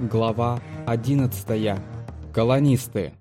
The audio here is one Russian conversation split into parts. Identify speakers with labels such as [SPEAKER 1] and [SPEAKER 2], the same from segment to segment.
[SPEAKER 1] Глава 11. Колонисты.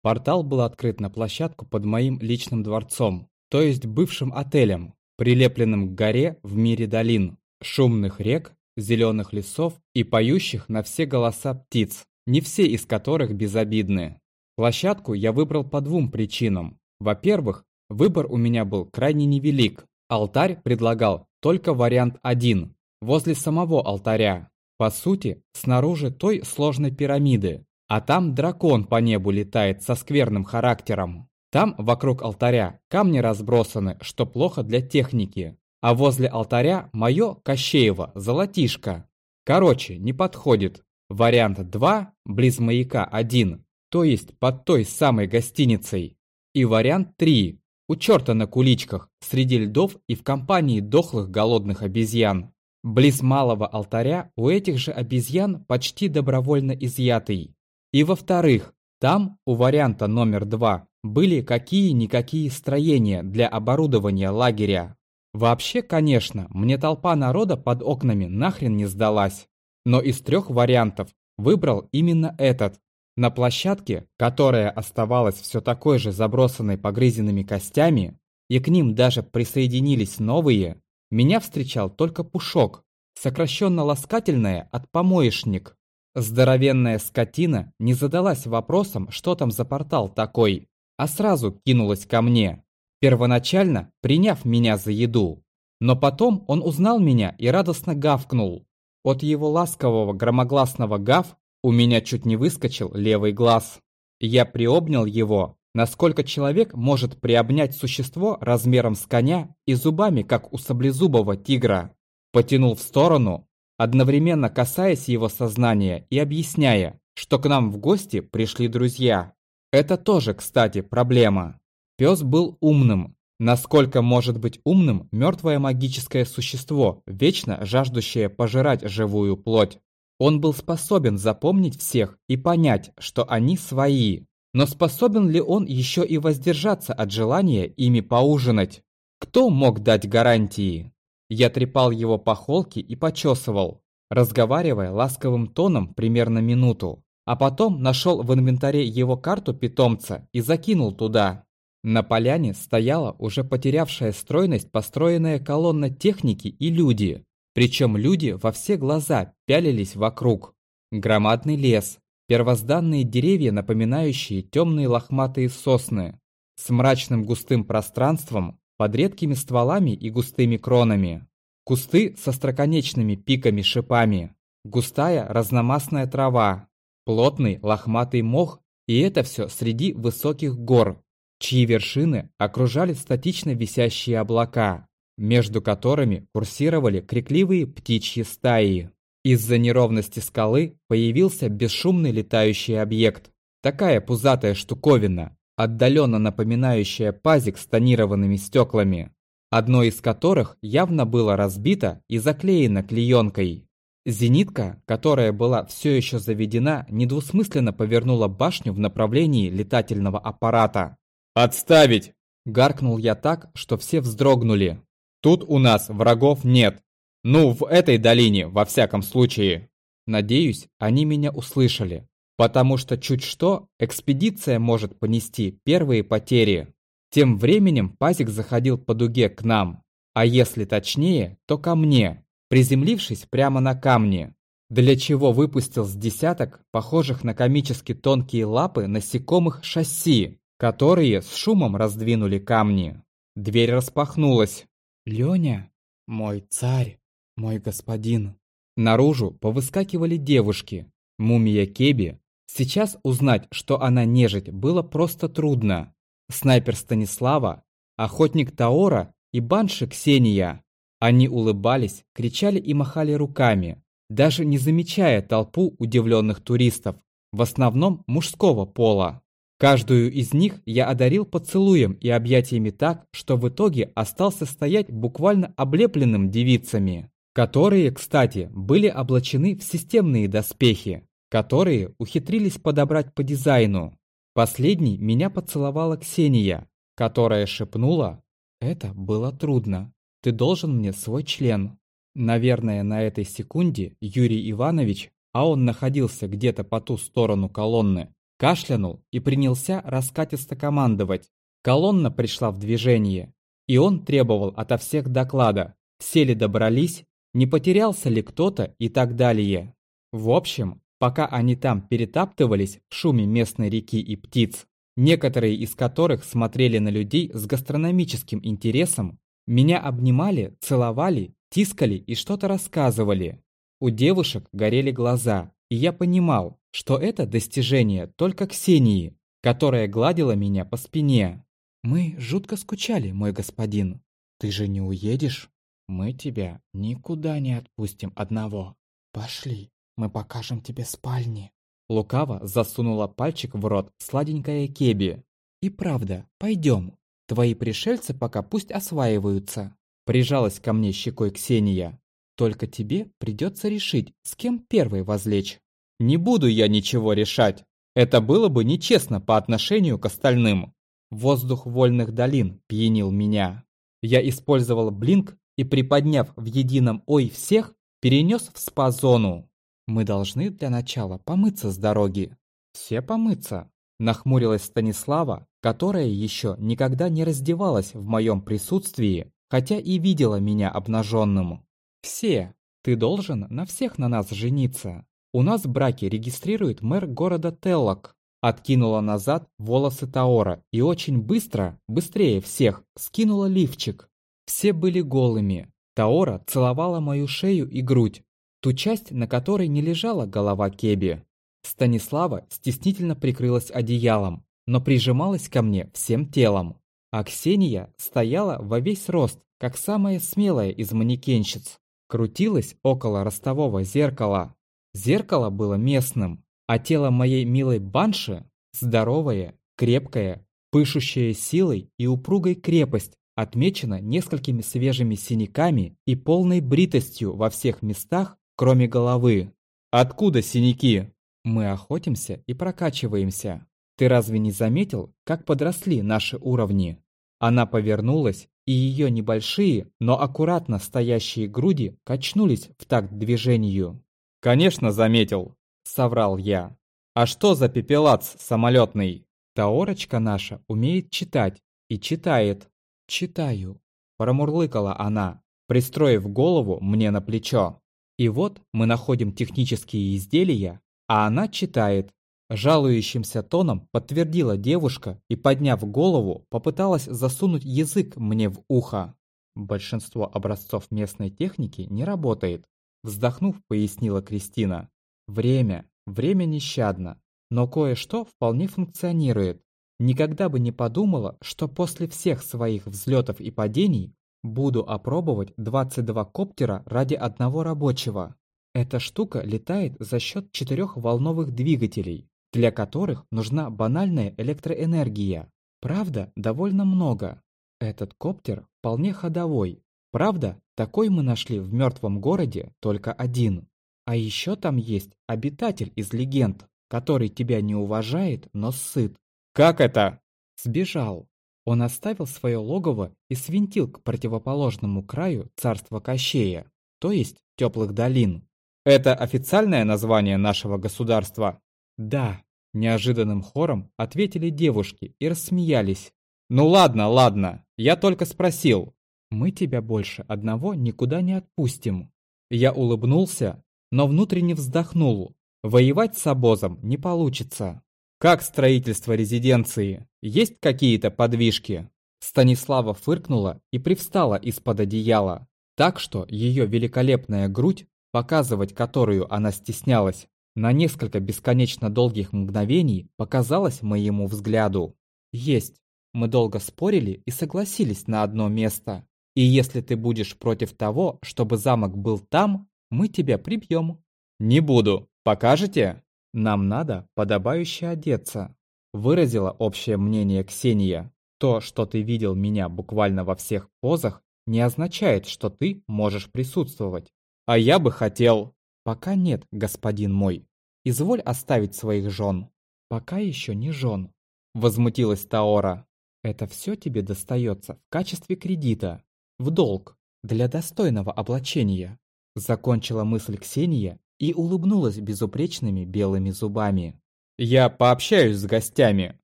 [SPEAKER 1] Портал был открыт на площадку под моим личным дворцом, то есть бывшим отелем, прилепленным к горе в мире долин, шумных рек, зеленых лесов и поющих на все голоса птиц, не все из которых безобидны. Площадку я выбрал по двум причинам. Во-первых, выбор у меня был крайне невелик. Алтарь предлагал только вариант один, возле самого алтаря, по сути, снаружи той сложной пирамиды. А там дракон по небу летает со скверным характером. Там вокруг алтаря камни разбросаны, что плохо для техники. А возле алтаря мое Кощеево золотишко. Короче, не подходит. Вариант 2, близ маяка 1, то есть под той самой гостиницей. И вариант 3, у черта на куличках, среди льдов и в компании дохлых голодных обезьян. Близ малого алтаря у этих же обезьян почти добровольно изъятый. И во-вторых, там, у варианта номер два, были какие-никакие строения для оборудования лагеря. Вообще, конечно, мне толпа народа под окнами нахрен не сдалась. Но из трех вариантов выбрал именно этот. На площадке, которая оставалась все такой же забросанной погрызенными костями, и к ним даже присоединились новые, меня встречал только Пушок, сокращенно ласкательное от помоечник. Здоровенная скотина не задалась вопросом, что там за портал такой, а сразу кинулась ко мне, первоначально приняв меня за еду. Но потом он узнал меня и радостно гавкнул. От его ласкового громогласного гав у меня чуть не выскочил левый глаз. Я приобнял его, насколько человек может приобнять существо размером с коня и зубами, как у саблезубого тигра. Потянул в сторону, одновременно касаясь его сознания и объясняя, что к нам в гости пришли друзья. Это тоже, кстати, проблема. Пес был умным. Насколько может быть умным мертвое магическое существо, вечно жаждущее пожирать живую плоть? Он был способен запомнить всех и понять, что они свои. Но способен ли он еще и воздержаться от желания ими поужинать? Кто мог дать гарантии? Я трепал его по холке и почесывал, разговаривая ласковым тоном примерно минуту. А потом нашел в инвентаре его карту питомца и закинул туда. На поляне стояла уже потерявшая стройность построенная колонна техники и люди. Причем люди во все глаза пялились вокруг. Громадный лес, первозданные деревья, напоминающие темные лохматые сосны, с мрачным густым пространством под редкими стволами и густыми кронами. Кусты со строконечными пиками-шипами, густая разномастная трава, плотный лохматый мох, и это все среди высоких гор, чьи вершины окружали статично висящие облака, между которыми курсировали крикливые птичьи стаи. Из-за неровности скалы появился бесшумный летающий объект. Такая пузатая штуковина, отдаленно напоминающая пазик с тонированными стеклами, одно из которых явно было разбито и заклеено клеенкой. Зенитка, которая была все еще заведена, недвусмысленно повернула башню в направлении летательного аппарата. «Отставить!» – гаркнул я так, что все вздрогнули. «Тут у нас врагов нет. Ну, в этой долине, во всяком случае. Надеюсь, они меня услышали, потому что чуть что, экспедиция может понести первые потери. Тем временем пазик заходил по дуге к нам, а если точнее, то ко мне, приземлившись прямо на камни, для чего выпустил с десяток похожих на комически тонкие лапы насекомых шасси, которые с шумом раздвинули камни. Дверь распахнулась. «Лёня, мой царь!» «Мой господин». Наружу повыскакивали девушки. Мумия Кеби. Сейчас узнать, что она нежить, было просто трудно. Снайпер Станислава, охотник Таора и банши Ксения. Они улыбались, кричали и махали руками, даже не замечая толпу удивленных туристов, в основном мужского пола. Каждую из них я одарил поцелуем и объятиями так, что в итоге остался стоять буквально облепленным девицами которые, кстати, были облачены в системные доспехи, которые ухитрились подобрать по дизайну. Последней меня поцеловала Ксения, которая шепнула «Это было трудно. Ты должен мне свой член». Наверное, на этой секунде Юрий Иванович, а он находился где-то по ту сторону колонны, кашлянул и принялся раскатисто командовать. Колонна пришла в движение, и он требовал ото всех доклада, все ли добрались, не потерялся ли кто-то и так далее. В общем, пока они там перетаптывались в шуме местной реки и птиц, некоторые из которых смотрели на людей с гастрономическим интересом, меня обнимали, целовали, тискали и что-то рассказывали. У девушек горели глаза, и я понимал, что это достижение только Ксении, которая гладила меня по спине. «Мы жутко скучали, мой господин. Ты же не уедешь? Мы тебя никуда не отпустим одного. Пошли, мы покажем тебе спальни». Лукаво засунула пальчик в рот сладенькая Кеби. «И правда, пойдем. Твои пришельцы пока пусть осваиваются». Прижалась ко мне щекой Ксения. «Только тебе придется решить, с кем первой возлечь». «Не буду я ничего решать. Это было бы нечестно по отношению к остальным. Воздух вольных долин пьянил меня. Я использовал блинк и, приподняв в едином «Ой» всех, перенес в спа-зону. Мы должны для начала помыться с дороги. Все помыться? Нахмурилась Станислава, которая еще никогда не раздевалась в моем присутствии, хотя и видела меня обнаженным. Все. Ты должен на всех на нас жениться. У нас браки регистрирует мэр города Теллок. Откинула назад волосы Таора и очень быстро, быстрее всех, скинула лифчик. Все были голыми. Таора целовала мою шею и грудь, ту часть, на которой не лежала голова Кеби. Станислава стеснительно прикрылась одеялом, но прижималась ко мне всем телом. А Ксения стояла во весь рост, как самая смелая из манекенщиц. Крутилась около ростового зеркала. Зеркало было местным, а тело моей милой банши – здоровое, крепкое, пышущее силой и упругой крепость, отмечено несколькими свежими синяками и полной бритостью во всех местах, кроме головы. Откуда синяки? Мы охотимся и прокачиваемся. Ты разве не заметил, как подросли наши уровни? Она повернулась, и ее небольшие, но аккуратно стоящие груди качнулись в такт движению. Конечно, заметил соврал я. А что за пепелац самолетный? Таорочка наша умеет читать и читает. Читаю. Промурлыкала она, пристроив голову мне на плечо. И вот мы находим технические изделия, а она читает. Жалующимся тоном подтвердила девушка и, подняв голову, попыталась засунуть язык мне в ухо. Большинство образцов местной техники не работает. Вздохнув, пояснила Кристина. Время. Время нещадно. Но кое-что вполне функционирует. Никогда бы не подумала, что после всех своих взлетов и падений буду опробовать 22 коптера ради одного рабочего. Эта штука летает за счет четырех волновых двигателей, для которых нужна банальная электроэнергия. Правда, довольно много. Этот коптер вполне ходовой. Правда, такой мы нашли в мертвом городе только один. А еще там есть обитатель из легенд, который тебя не уважает, но сыт. Как это? Сбежал. Он оставил свое логово и свинтил к противоположному краю царства Кощея, то есть теплых долин. Это официальное название нашего государства? Да, неожиданным хором ответили девушки и рассмеялись. Ну ладно, ладно, я только спросил. Мы тебя больше одного никуда не отпустим. Я улыбнулся, но внутренне вздохнул. Воевать с обозом не получится. Как строительство резиденции? Есть какие-то подвижки? Станислава фыркнула и привстала из-под одеяла, так что ее великолепная грудь, показывать которую она стеснялась, на несколько бесконечно долгих мгновений показалась моему взгляду. Есть. Мы долго спорили и согласились на одно место. И если ты будешь против того, чтобы замок был там, мы тебя прибьем». «Не буду. Покажете?» «Нам надо подобающе одеться», – выразила общее мнение Ксения. «То, что ты видел меня буквально во всех позах, не означает, что ты можешь присутствовать. А я бы хотел...» «Пока нет, господин мой. Изволь оставить своих жен». «Пока еще не жен», – возмутилась Таора. «Это все тебе достается в качестве кредита, в долг, для достойного облачения. Закончила мысль Ксения и улыбнулась безупречными белыми зубами. «Я пообщаюсь с гостями.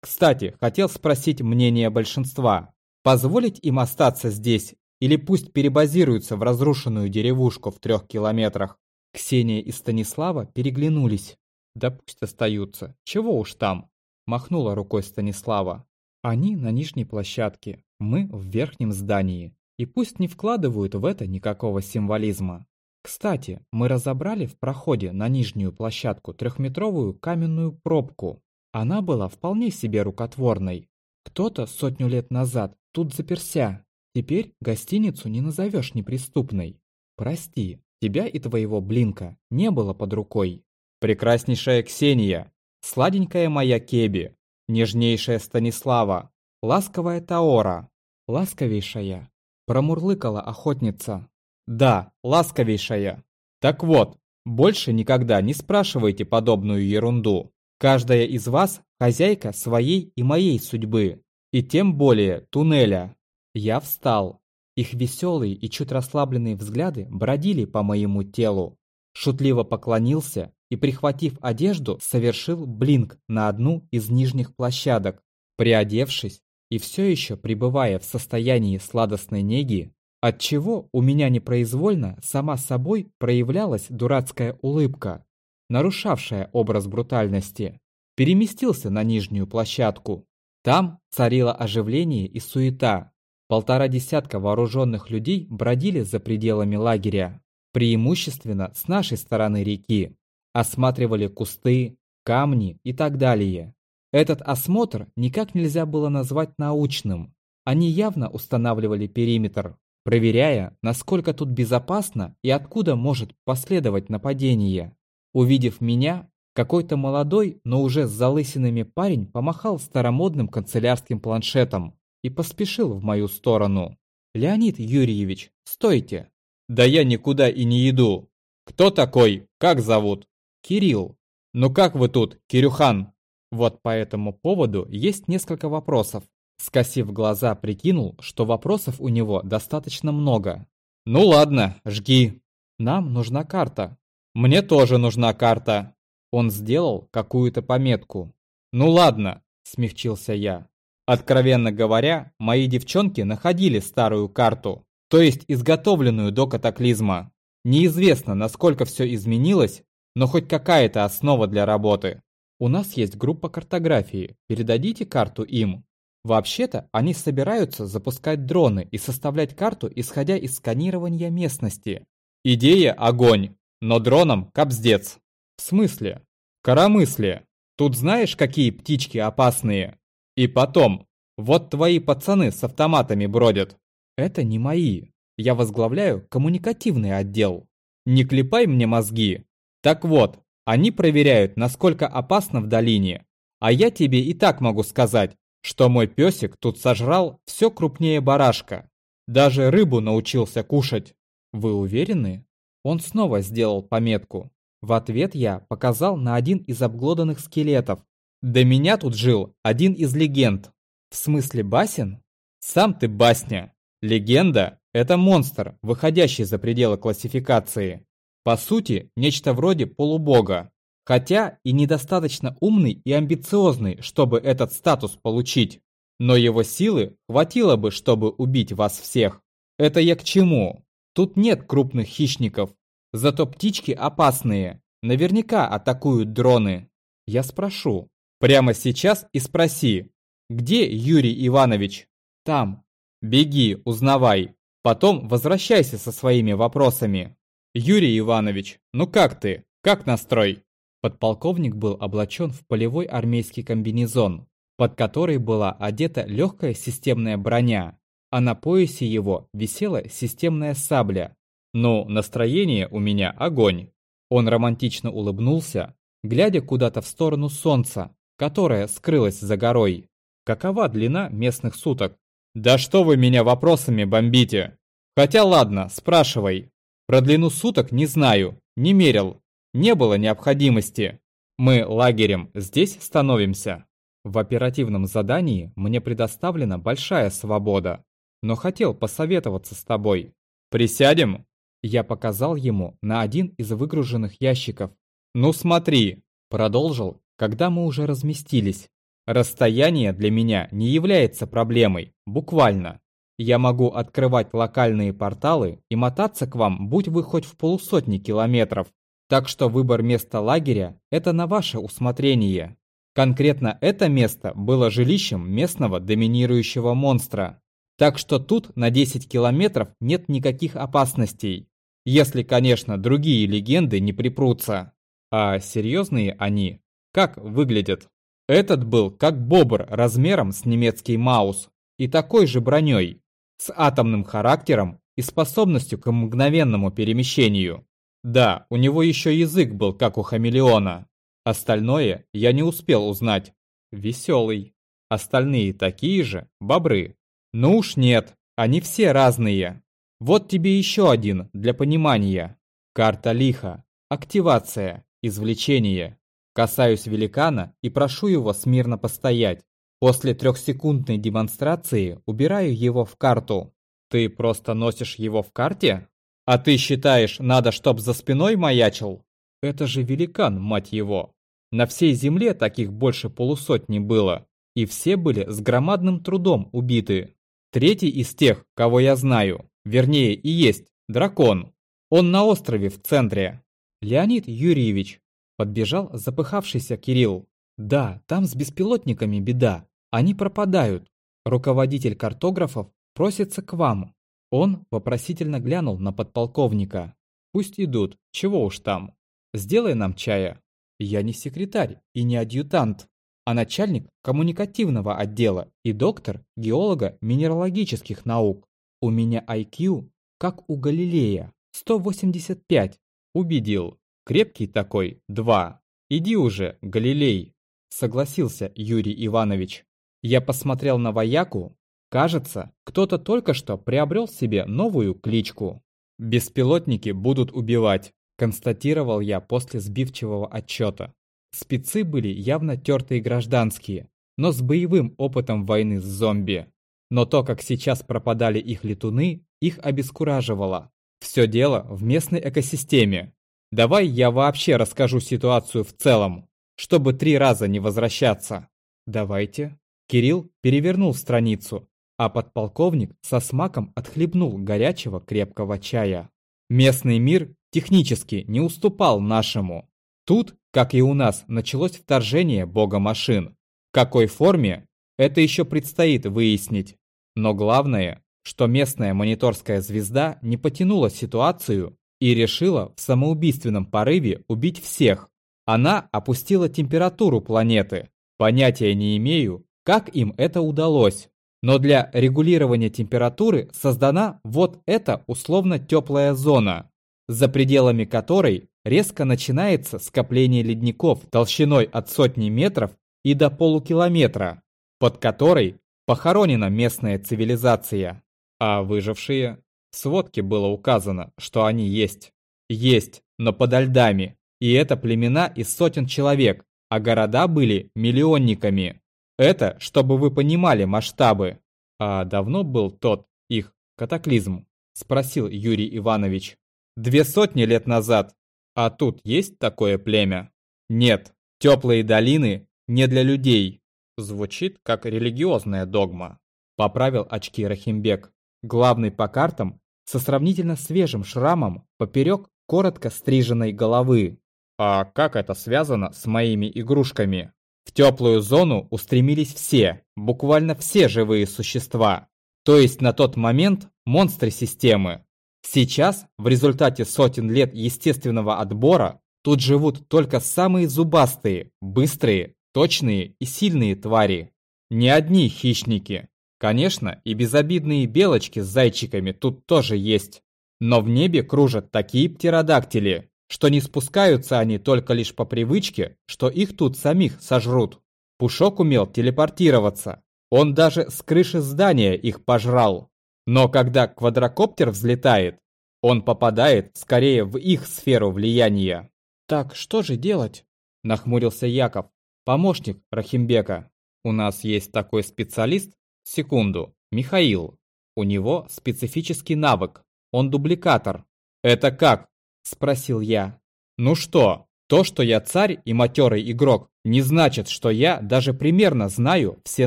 [SPEAKER 1] Кстати, хотел спросить мнение большинства. Позволить им остаться здесь или пусть перебазируются в разрушенную деревушку в трех километрах?» Ксения и Станислава переглянулись. «Да пусть остаются. Чего уж там?» Махнула рукой Станислава. «Они на нижней площадке, мы в верхнем здании. И пусть не вкладывают в это никакого символизма. Кстати, мы разобрали в проходе на нижнюю площадку трехметровую каменную пробку. Она была вполне себе рукотворной. Кто-то сотню лет назад тут заперся. Теперь гостиницу не назовешь неприступной. Прости, тебя и твоего блинка не было под рукой. Прекраснейшая Ксения, сладенькая моя Кеби, нежнейшая Станислава, ласковая Таора, ласковейшая, промурлыкала охотница. Да, ласковейшая. Так вот, больше никогда не спрашивайте подобную ерунду. Каждая из вас хозяйка своей и моей судьбы, и тем более туннеля. Я встал. Их веселые и чуть расслабленные взгляды бродили по моему телу. Шутливо поклонился и, прихватив одежду, совершил блинк на одну из нижних площадок. Приодевшись и все еще пребывая в состоянии сладостной неги, Отчего у меня непроизвольно сама собой проявлялась дурацкая улыбка, нарушавшая образ брутальности. Переместился на нижнюю площадку. Там царило оживление и суета. Полтора десятка вооруженных людей бродили за пределами лагеря, преимущественно с нашей стороны реки. Осматривали кусты, камни и так далее. Этот осмотр никак нельзя было назвать научным. Они явно устанавливали периметр, проверяя, насколько тут безопасно и откуда может последовать нападение. Увидев меня, какой-то молодой, но уже с залысинами парень помахал старомодным канцелярским планшетом и поспешил в мою сторону. «Леонид Юрьевич, стойте!» «Да я никуда и не иду!» «Кто такой? Как зовут?» «Кирилл». «Ну как вы тут, Кирюхан?» Вот по этому поводу есть несколько вопросов, Скосив глаза, прикинул, что вопросов у него достаточно много. «Ну ладно, жги. Нам нужна карта». «Мне тоже нужна карта». Он сделал какую-то пометку. «Ну ладно», – смягчился я. Откровенно говоря, мои девчонки находили старую карту, то есть изготовленную до катаклизма. Неизвестно, насколько все изменилось, но хоть какая-то основа для работы. У нас есть группа картографии, передадите карту им. Вообще-то они собираются запускать дроны и составлять карту, исходя из сканирования местности. Идея – огонь, но дроном – капздец. В смысле? Коромыслие. Тут знаешь, какие птички опасные? И потом, вот твои пацаны с автоматами бродят. Это не мои. Я возглавляю коммуникативный отдел. Не клепай мне мозги. Так вот, они проверяют, насколько опасно в долине. А я тебе и так могу сказать, что мой песик тут сожрал все крупнее барашка. Даже рыбу научился кушать. Вы уверены? Он снова сделал пометку. В ответ я показал на один из обглоданных скелетов. До меня тут жил один из легенд. В смысле басен? Сам ты басня. Легенда – это монстр, выходящий за пределы классификации. По сути, нечто вроде полубога. Хотя и недостаточно умный и амбициозный, чтобы этот статус получить. Но его силы хватило бы, чтобы убить вас всех. Это я к чему? Тут нет крупных хищников. Зато птички опасные. Наверняка атакуют дроны. Я спрошу. Прямо сейчас и спроси. Где Юрий Иванович? Там. Беги, узнавай. Потом возвращайся со своими вопросами. Юрий Иванович, ну как ты? Как настрой? Подполковник был облачен в полевой армейский комбинезон, под который была одета легкая системная броня, а на поясе его висела системная сабля. «Ну, настроение у меня огонь!» Он романтично улыбнулся, глядя куда-то в сторону солнца, которое скрылось за горой. Какова длина местных суток? «Да что вы меня вопросами бомбите?» «Хотя ладно, спрашивай. Про длину суток не знаю, не мерил, не было необходимости. Мы лагерем здесь становимся. В оперативном задании мне предоставлена большая свобода, но хотел посоветоваться с тобой. Присядем? Я показал ему на один из выгруженных ящиков. «Ну смотри», – продолжил, когда мы уже разместились. «Расстояние для меня не является проблемой, буквально. Я могу открывать локальные порталы и мотаться к вам, будь вы хоть в полусотни километров. Так что выбор места лагеря – это на ваше усмотрение. Конкретно это место было жилищем местного доминирующего монстра. Так что тут на 10 километров нет никаких опасностей. Если, конечно, другие легенды не припрутся. А серьезные они? Как выглядят? Этот был как бобр размером с немецкий маус и такой же броней, с атомным характером и способностью к мгновенному перемещению. Да, у него еще язык был, как у хамелеона. Остальное я не успел узнать. Веселый. Остальные такие же, бобры. Ну уж нет, они все разные. Вот тебе еще один для понимания. Карта лиха. Активация. Извлечение. Касаюсь великана и прошу его смирно постоять. После трехсекундной демонстрации убираю его в карту. Ты просто носишь его в карте? А ты считаешь, надо, чтоб за спиной маячил? Это же великан, мать его. На всей земле таких больше полусотни было, и все были с громадным трудом убиты. Третий из тех, кого я знаю, вернее и есть, дракон. Он на острове в центре. Леонид Юрьевич. Подбежал запыхавшийся Кирилл. Да, там с беспилотниками беда. Они пропадают. Руководитель картографов просится к вам. Он вопросительно глянул на подполковника. «Пусть идут, чего уж там. Сделай нам чая». «Я не секретарь и не адъютант, а начальник коммуникативного отдела и доктор геолога минералогических наук. У меня IQ, как у Галилея, 185. Убедил. Крепкий такой, два. Иди уже, Галилей», согласился Юрий Иванович. Я посмотрел на вояку, Кажется, кто-то только что приобрел себе новую кличку. «Беспилотники будут убивать», – констатировал я после сбивчивого отчета. Спецы были явно тертые гражданские, но с боевым опытом войны с зомби. Но то, как сейчас пропадали их летуны, их обескураживало. Все дело в местной экосистеме. Давай я вообще расскажу ситуацию в целом, чтобы три раза не возвращаться. Давайте. Кирилл перевернул страницу, а подполковник со смаком отхлебнул горячего крепкого чая. Местный мир технически не уступал нашему. Тут, как и у нас, началось вторжение бога машин. В какой форме, это еще предстоит выяснить. Но главное, что местная мониторская звезда не потянула ситуацию и решила в самоубийственном порыве убить всех. Она опустила температуру планеты. Понятия не имею, как им это удалось. Но для регулирования температуры создана вот эта условно теплая зона, за пределами которой резко начинается скопление ледников толщиной от сотни метров и до полукилометра, под которой похоронена местная цивилизация. А выжившие? В сводке было указано, что они есть. Есть, но подо льдами. И это племена из сотен человек, а города были миллионниками. Это, чтобы вы понимали масштабы. А давно был тот их катаклизм? Спросил Юрий Иванович. Две сотни лет назад. А тут есть такое племя? Нет, теплые долины не для людей. Звучит как религиозная догма. Поправил очки Рахимбек. Главный по картам со сравнительно свежим шрамом поперек коротко стриженной головы. А как это связано с моими игрушками? В теплую зону устремились все, буквально все живые существа, то есть на тот момент монстры системы. Сейчас, в результате сотен лет естественного отбора, тут живут только самые зубастые, быстрые, точные и сильные твари. Не одни хищники. Конечно, и безобидные белочки с зайчиками тут тоже есть. Но в небе кружат такие птеродактили, что не спускаются они только лишь по привычке, что их тут самих сожрут. Пушок умел телепортироваться. Он даже с крыши здания их пожрал. Но когда квадрокоптер взлетает, он попадает скорее в их сферу влияния. «Так что же делать?» – нахмурился Яков, помощник Рахимбека. «У нас есть такой специалист, секунду, Михаил. У него специфический навык, он дубликатор, «Это как?» – спросил я. «Ну что, то, что я царь и матерый игрок, не значит, что я даже примерно знаю все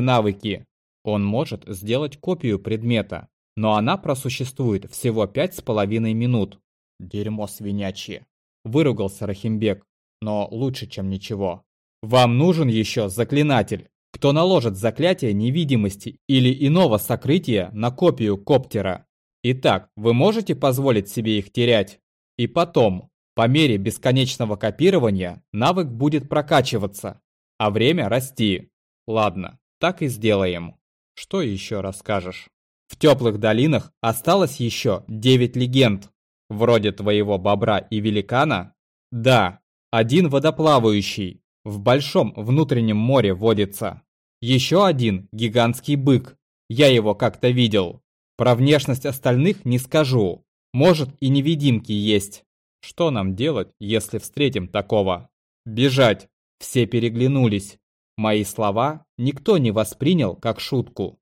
[SPEAKER 1] навыки. Он может сделать копию предмета, но она просуществует всего пять с половиной минут. Дерьмо свинячье. Выругался Рахимбек, но лучше, чем ничего. Вам нужен еще заклинатель, кто наложит заклятие невидимости или иного сокрытия на копию коптера. Итак, вы можете позволить себе их терять? И потом, по мере бесконечного копирования, навык будет прокачиваться, а время расти. Ладно, так и сделаем. Что еще расскажешь? В теплых долинах осталось еще 9 легенд. Вроде твоего бобра и великана? Да, один водоплавающий, в большом внутреннем море водится. Еще один гигантский бык, я его как-то видел. Про внешность остальных не скажу. Может и невидимки есть. Что нам делать, если встретим такого? Бежать. Все переглянулись. Мои слова никто не воспринял как шутку.